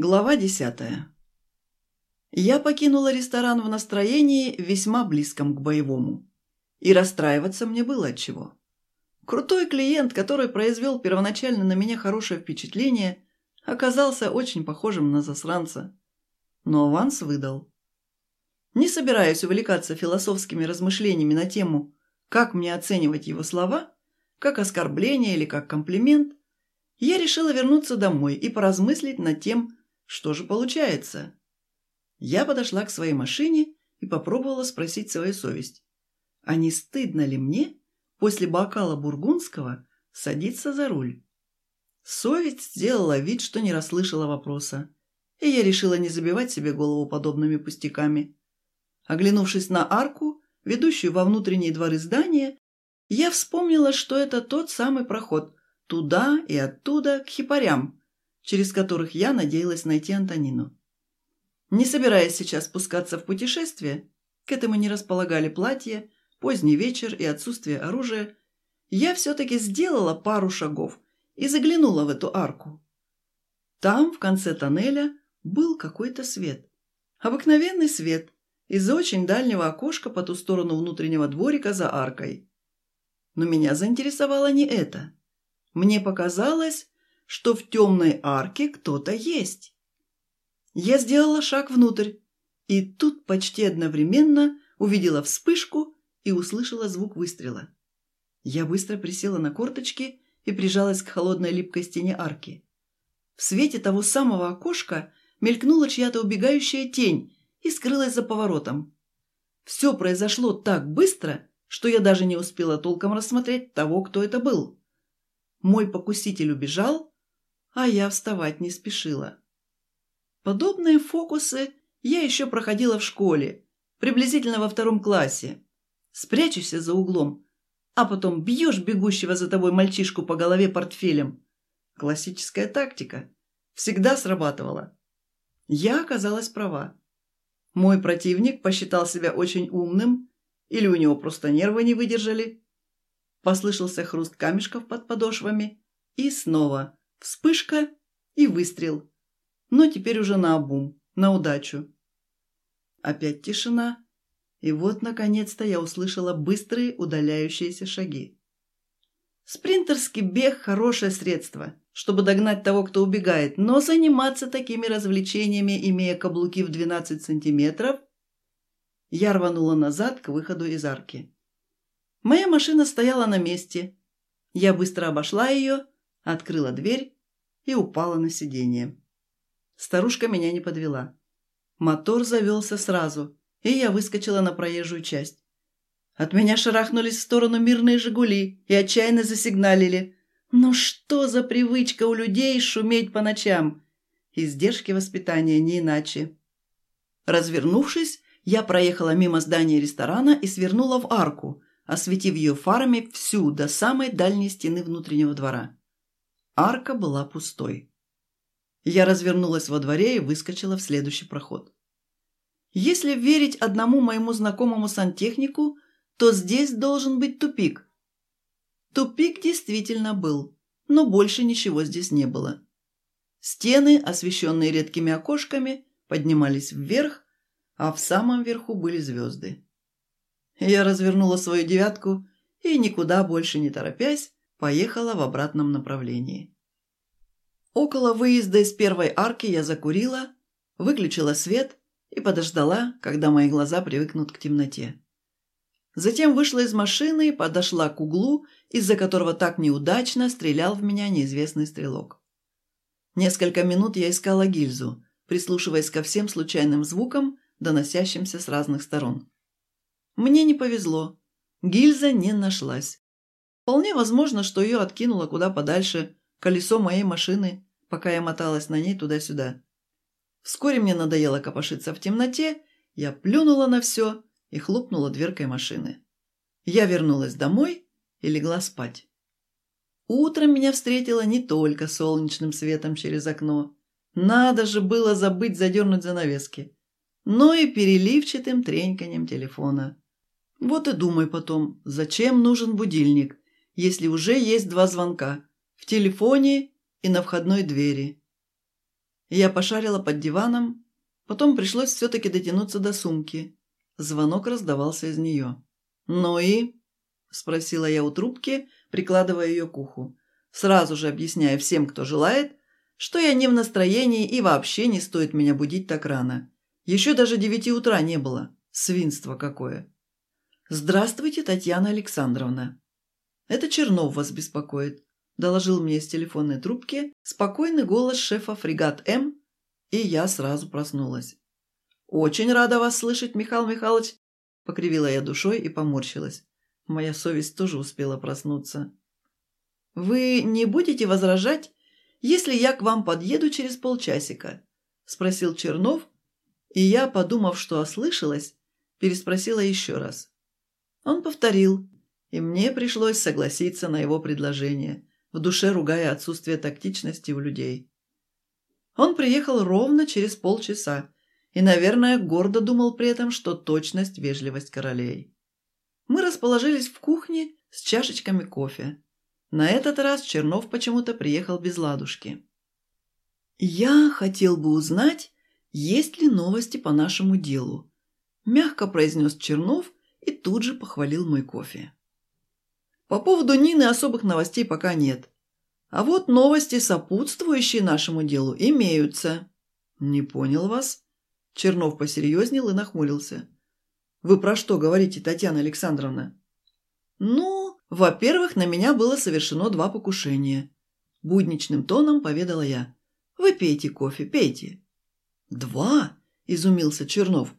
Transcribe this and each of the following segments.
Глава десятая. Я покинула ресторан в настроении, весьма близком к боевому. И расстраиваться мне было от чего. Крутой клиент, который произвел первоначально на меня хорошее впечатление, оказался очень похожим на засранца. Но аванс выдал. Не собираюсь увлекаться философскими размышлениями на тему, как мне оценивать его слова, как оскорбление или как комплимент, я решила вернуться домой и поразмыслить над тем, что же получается? Я подошла к своей машине и попробовала спросить свою совесть. А не стыдно ли мне после бокала бургундского садиться за руль? Совесть сделала вид, что не расслышала вопроса, и я решила не забивать себе голову подобными пустяками. Оглянувшись на арку, ведущую во внутренние дворы здания, я вспомнила, что это тот самый проход туда и оттуда к хипарям, через которых я надеялась найти Антонину. Не собираясь сейчас спускаться в путешествие, к этому не располагали платье, поздний вечер и отсутствие оружия, я все-таки сделала пару шагов и заглянула в эту арку. Там, в конце тоннеля, был какой-то свет. Обыкновенный свет из очень дальнего окошка по ту сторону внутреннего дворика за аркой. Но меня заинтересовало не это. Мне показалось, что в темной арке кто-то есть. Я сделала шаг внутрь, и тут почти одновременно увидела вспышку и услышала звук выстрела. Я быстро присела на корточки и прижалась к холодной липкой стене арки. В свете того самого окошка мелькнула чья-то убегающая тень и скрылась за поворотом. Все произошло так быстро, что я даже не успела толком рассмотреть того, кто это был. Мой покуситель убежал, а я вставать не спешила. Подобные фокусы я еще проходила в школе, приблизительно во втором классе. Спрячешься за углом, а потом бьешь бегущего за тобой мальчишку по голове портфелем. Классическая тактика. Всегда срабатывала. Я оказалась права. Мой противник посчитал себя очень умным, или у него просто нервы не выдержали. Послышался хруст камешков под подошвами, и снова Вспышка и выстрел. Но теперь уже на обум, на удачу. Опять тишина. И вот, наконец-то, я услышала быстрые удаляющиеся шаги. Спринтерский бег – хорошее средство, чтобы догнать того, кто убегает, но заниматься такими развлечениями, имея каблуки в 12 сантиметров, я рванула назад к выходу из арки. Моя машина стояла на месте. Я быстро обошла ее – открыла дверь и упала на сиденье. Старушка меня не подвела. Мотор завелся сразу, и я выскочила на проезжую часть. От меня шарахнулись в сторону мирные «Жигули» и отчаянно засигналили. «Ну что за привычка у людей шуметь по ночам?» Издержки воспитания не иначе. Развернувшись, я проехала мимо здания ресторана и свернула в арку, осветив ее фарами всю до самой дальней стены внутреннего двора. Арка была пустой. Я развернулась во дворе и выскочила в следующий проход. Если верить одному моему знакомому сантехнику, то здесь должен быть тупик. Тупик действительно был, но больше ничего здесь не было. Стены, освещенные редкими окошками, поднимались вверх, а в самом верху были звезды. Я развернула свою девятку и, никуда больше не торопясь, поехала в обратном направлении. Около выезда из первой арки я закурила, выключила свет и подождала, когда мои глаза привыкнут к темноте. Затем вышла из машины и подошла к углу, из-за которого так неудачно стрелял в меня неизвестный стрелок. Несколько минут я искала гильзу, прислушиваясь ко всем случайным звукам, доносящимся с разных сторон. Мне не повезло. Гильза не нашлась. Вполне возможно, что ее откинуло куда подальше колесо моей машины, пока я моталась на ней туда-сюда. Вскоре мне надоело копошиться в темноте, я плюнула на все и хлопнула дверкой машины. Я вернулась домой и легла спать. Утром меня встретило не только солнечным светом через окно. Надо же было забыть задернуть занавески. Но и переливчатым треньканьем телефона. Вот и думай потом, зачем нужен будильник, если уже есть два звонка – в телефоне и на входной двери. Я пошарила под диваном, потом пришлось все-таки дотянуться до сумки. Звонок раздавался из нее. «Ну и?» – спросила я у трубки, прикладывая ее к уху, сразу же объясняя всем, кто желает, что я не в настроении и вообще не стоит меня будить так рано. Еще даже девяти утра не было. Свинство какое. «Здравствуйте, Татьяна Александровна. Это Чернов вас беспокоит», – доложил мне из телефонной трубки спокойный голос шефа фрегат М, и я сразу проснулась. «Очень рада вас слышать, Михаил Михайлович», – покривила я душой и поморщилась. Моя совесть тоже успела проснуться. «Вы не будете возражать, если я к вам подъеду через полчасика?» – спросил Чернов, и я, подумав, что ослышалась, переспросила еще раз. Он повторил, и мне пришлось согласиться на его предложение, в душе ругая отсутствие тактичности у людей. Он приехал ровно через полчаса и, наверное, гордо думал при этом, что точность – вежливость королей. Мы расположились в кухне с чашечками кофе. На этот раз Чернов почему-то приехал без ладушки. «Я хотел бы узнать, есть ли новости по нашему делу», – мягко произнес Чернов и тут же похвалил мой кофе. «По поводу Нины особых новостей пока нет. А вот новости, сопутствующие нашему делу, имеются». «Не понял вас?» Чернов посерьезнел и нахмурился. «Вы про что говорите, Татьяна Александровна?» «Ну, во-первых, на меня было совершено два покушения». Будничным тоном поведала я. «Вы пейте кофе, пейте». «Два?» – изумился Чернов.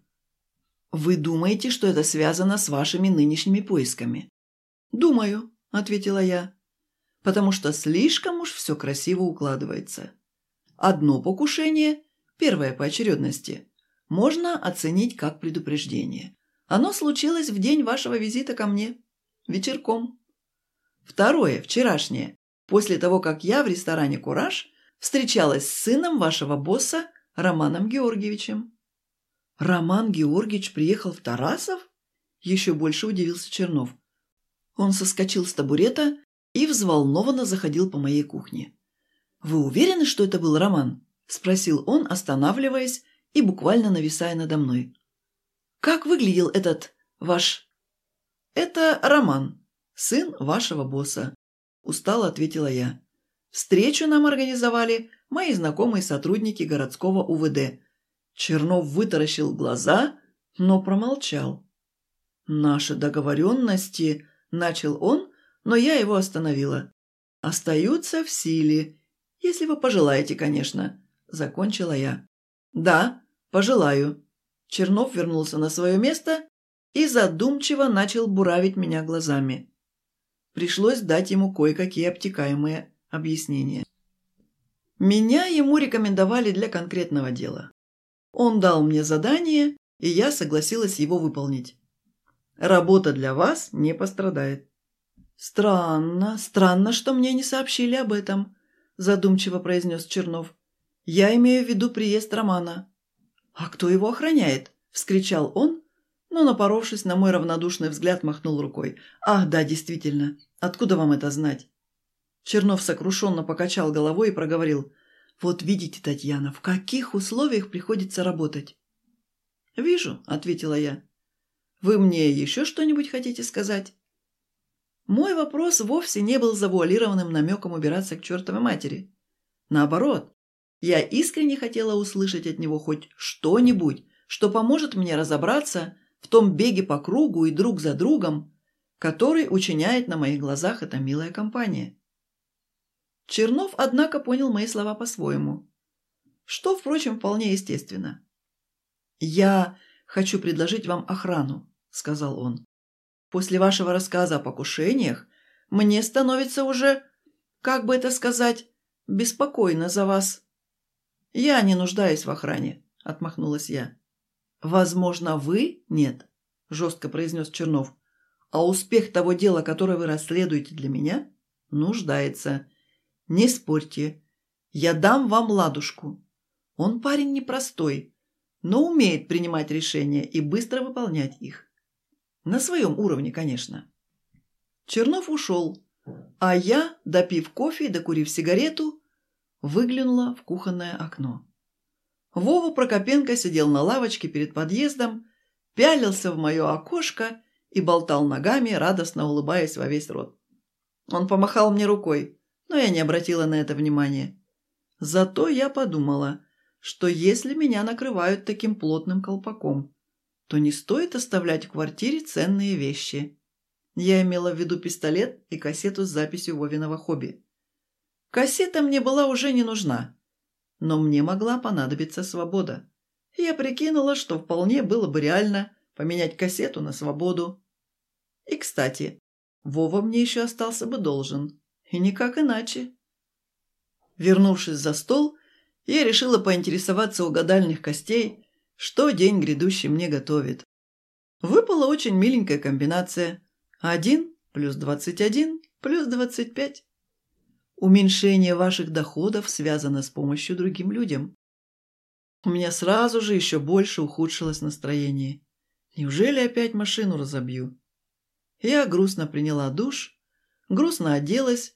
«Вы думаете, что это связано с вашими нынешними поисками?» «Думаю», – ответила я, – «потому что слишком уж все красиво укладывается. Одно покушение, первое по очередности, можно оценить как предупреждение. Оно случилось в день вашего визита ко мне, вечерком. Второе, вчерашнее, после того, как я в ресторане «Кураж» встречалась с сыном вашего босса Романом Георгиевичем. «Роман Георгиевич приехал в Тарасов?» Еще больше удивился Чернов. Он соскочил с табурета и взволнованно заходил по моей кухне. «Вы уверены, что это был Роман?» – спросил он, останавливаясь и буквально нависая надо мной. «Как выглядел этот ваш...» «Это Роман, сын вашего босса», – устало ответила я. «Встречу нам организовали мои знакомые сотрудники городского УВД, Чернов вытаращил глаза, но промолчал. «Наши договоренности...» – начал он, но я его остановила. «Остаются в силе, если вы пожелаете, конечно», – закончила я. «Да, пожелаю». Чернов вернулся на свое место и задумчиво начал буравить меня глазами. Пришлось дать ему кое-какие обтекаемые объяснения. Меня ему рекомендовали для конкретного дела. Он дал мне задание, и я согласилась его выполнить. Работа для вас не пострадает. Странно, странно, что мне не сообщили об этом, задумчиво произнес Чернов. Я имею в виду приезд Романа. А кто его охраняет? вскричал он, но, напоровшись на мой равнодушный взгляд, махнул рукой. «Ах, да, действительно. Откуда вам это знать?» Чернов сокрушенно покачал головой и проговорил. Вот видите, Татьяна, в каких условиях приходится работать. «Вижу», — ответила я. «Вы мне еще что-нибудь хотите сказать?» Мой вопрос вовсе не был завуалированным намеком убираться к чертовой матери. Наоборот, я искренне хотела услышать от него хоть что-нибудь, что поможет мне разобраться в том беге по кругу и друг за другом, который учиняет на моих глазах эта милая компания. Чернов, однако, понял мои слова по-своему. Что, впрочем, вполне естественно. «Я хочу предложить вам охрану», — сказал он. «После вашего рассказа о покушениях мне становится уже, как бы это сказать, беспокойно за вас». «Я не нуждаюсь в охране», — отмахнулась я. «Возможно, вы нет», — жестко произнес Чернов. «А успех того дела, которое вы расследуете для меня, нуждается. Не спорьте. Я дам вам ладушку. Он парень непростой, но умеет принимать решения и быстро выполнять их. На своем уровне, конечно. Чернов ушел, а я, допив кофе и докурив сигарету, выглянула в кухонное окно. Вова Прокопенко сидел на лавочке перед подъездом, пялился в мое окошко и болтал ногами, радостно улыбаясь во весь рот. Он помахал мне рукой, но я не обратила на это внимания. Зато я подумала, что если меня накрывают таким плотным колпаком, то не стоит оставлять в квартире ценные вещи. Я имела в виду пистолет и кассету с записью Вовиного хобби. Кассета мне была уже не нужна, но мне могла понадобиться свобода. Я прикинула, что вполне было бы реально поменять кассету на свободу. И, кстати, Вова мне еще остался бы должен. И никак иначе. Вернувшись за стол, я решила поинтересоваться у гадальных костей, что день грядущий мне готовит. Выпала очень миленькая комбинация. Один плюс двадцать один плюс двадцать пять. Уменьшение ваших доходов связано с помощью другим людям. У меня сразу же еще больше ухудшилось настроение. Неужели опять машину разобью? Я грустно приняла душ, грустно оделась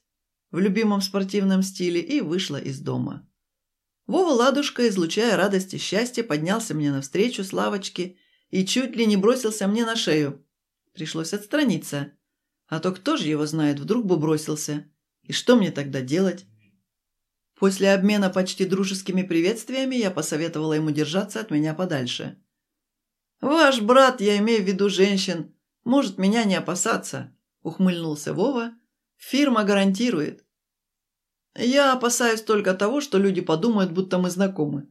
в любимом спортивном стиле и вышла из дома. Вова Ладушка, излучая радость и счастье, поднялся мне навстречу с лавочки и чуть ли не бросился мне на шею. Пришлось отстраниться. А то кто же его знает, вдруг бы бросился. И что мне тогда делать? После обмена почти дружескими приветствиями я посоветовала ему держаться от меня подальше. «Ваш брат, я имею в виду женщин, может меня не опасаться», – ухмыльнулся Вова. «Фирма гарантирует». «Я опасаюсь только того, что люди подумают, будто мы знакомы».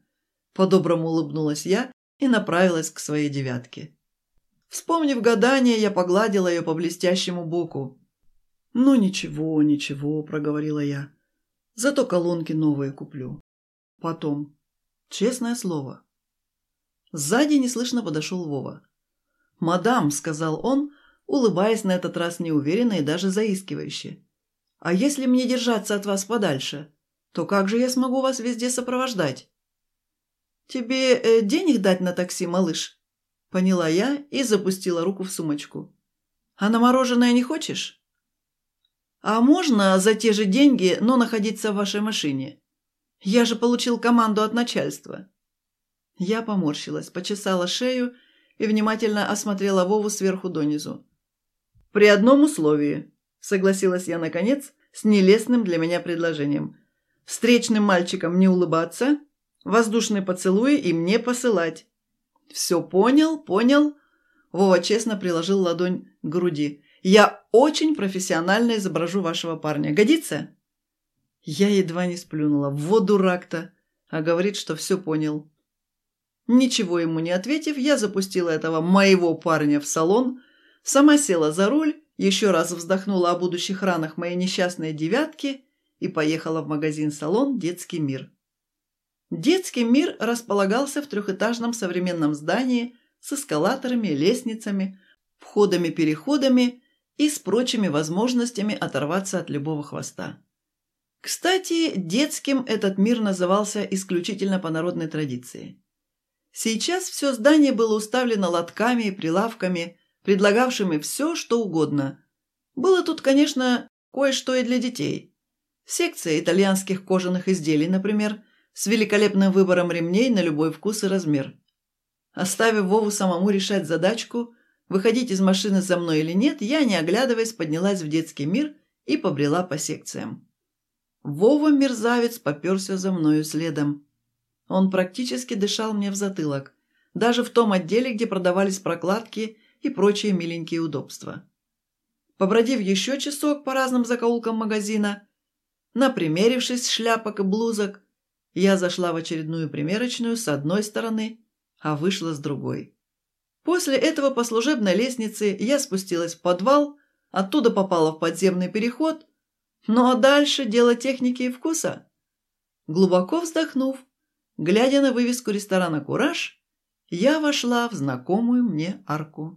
По-доброму улыбнулась я и направилась к своей девятке. Вспомнив гадание, я погладила ее по блестящему боку. «Ну ничего, ничего», — проговорила я. «Зато колонки новые куплю. Потом. Честное слово». Сзади неслышно подошел Вова. «Мадам», — сказал он, улыбаясь на этот раз неуверенно и даже заискивающе. «А если мне держаться от вас подальше, то как же я смогу вас везде сопровождать?» «Тебе э, денег дать на такси, малыш?» Поняла я и запустила руку в сумочку. «А на мороженое не хочешь?» «А можно за те же деньги, но находиться в вашей машине? Я же получил команду от начальства». Я поморщилась, почесала шею и внимательно осмотрела Вову сверху донизу. «При одном условии», — согласилась я, наконец, с нелестным для меня предложением. «Встречным мальчикам не улыбаться, воздушные поцелуи им не посылать». «Все понял, понял». Вова честно приложил ладонь к груди. «Я очень профессионально изображу вашего парня. Годится?» Я едва не сплюнула. Вот дурак-то. А говорит, что все понял. Ничего ему не ответив, я запустила этого моего парня в салон, сама села за руль, еще раз вздохнула о будущих ранах моей несчастной девятки и поехала в магазин-салон «Детский мир». Детский мир располагался в трехэтажном современном здании с эскалаторами, лестницами, входами-переходами и с прочими возможностями оторваться от любого хвоста. Кстати, детским этот мир назывался исключительно по народной традиции. Сейчас все здание было уставлено лотками и прилавками, предлагавшими все, что угодно. Было тут, конечно, кое-что и для детей. Секция итальянских кожаных изделий, например, с великолепным выбором ремней на любой вкус и размер. Оставив Вову самому решать задачку, выходить из машины за мной или нет, я, не оглядываясь, поднялась в детский мир и побрела по секциям. Вова-мерзавец поперся за мною следом. Он практически дышал мне в затылок, даже в том отделе, где продавались прокладки и прочие миленькие удобства. Побродив еще часок по разным закоулкам магазина, напримерившись шляпок и блузок, я зашла в очередную примерочную с одной стороны, а вышла с другой. После этого по служебной лестнице я спустилась в подвал, оттуда попала в подземный переход, ну а дальше дело техники и вкуса. Глубоко вздохнув, глядя на вывеску ресторана «Кураж», я вошла в знакомую мне арку.